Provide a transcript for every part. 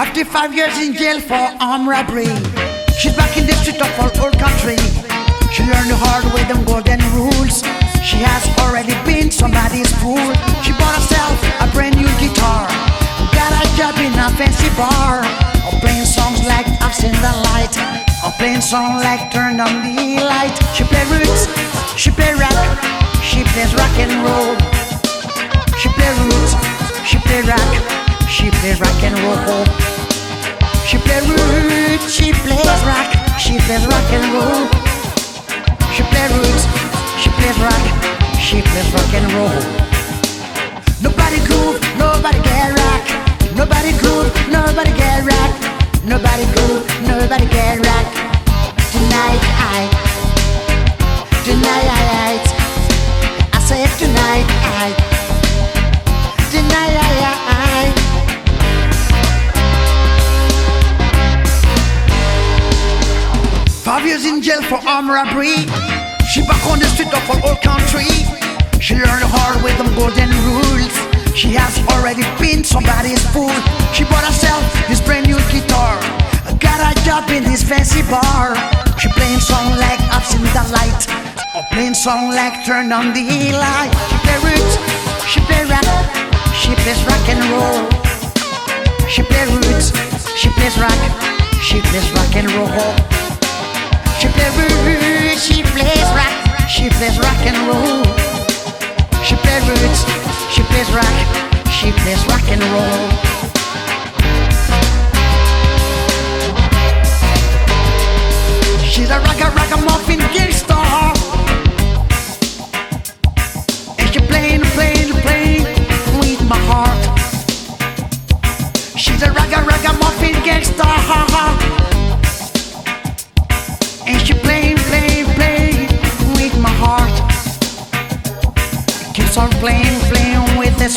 After five years in jail for armed robbery, she's back in the street of her old country. She learned the hard way them golden rules. She has already been somebody's fool. She bought herself a brand new guitar. Got a job in a fancy bar. Or playing songs like I've seen the light. Or playing songs like Turn on the light. She play roots, she play rock, she plays rock and roll. She play roots, she play rock, she plays rock and roll. She play roots, she plays rock, she plays rock and roll. She play roots, she plays rock, she plays rock and roll. Nobody groove, nobody get rock. Nobody groove, nobody get rock. Nobody groove, nobody get rock. Tonight I, Five years in jail for armed robbery. She back on the street of her old country. She learned hard with them golden rules. She has already been somebody's fool. She bought herself this brand new guitar. Got a job in this fancy bar. She playing song like I've seen the light. Or playing song like Turn on the light. She play roots, she play rap, she plays rock and roll. She play roots, she plays rock, she plays rock and roll. She plays roots, she plays rock, she plays rock and roll. She plays roots, she plays rock, she plays rock and roll.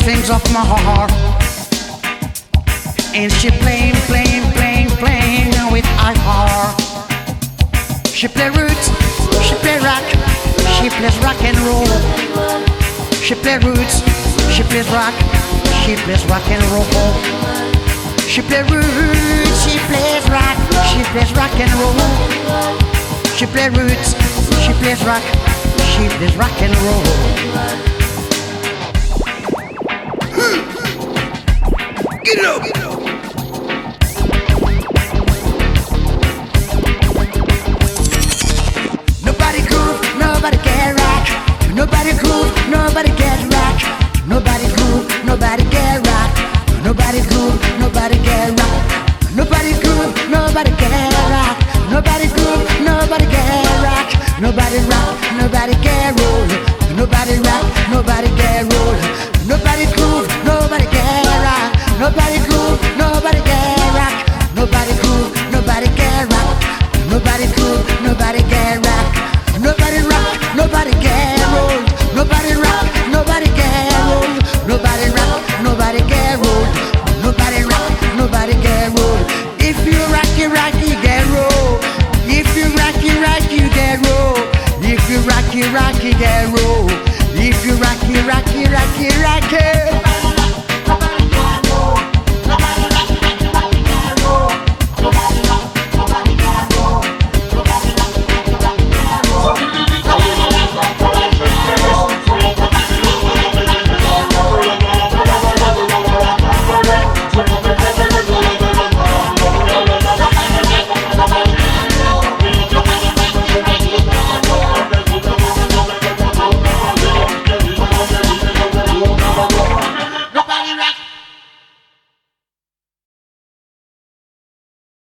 Strings of my heart. And she playing, playing, playing, playing with my heart. She play roots, she play rock, she plays rock and roll. She play roots, she plays rock, she plays rock and roll. She play roots, she plays rock, she plays rock and roll. She play roots, she plays rock, she plays rock and roll. Nobody get rock. Nobody rock, nobody get roll. Nobody rock, nobody get roll. Nobody groove, rocky, rocky girl. Oh. If you rocky, rocky, rocky, rocky.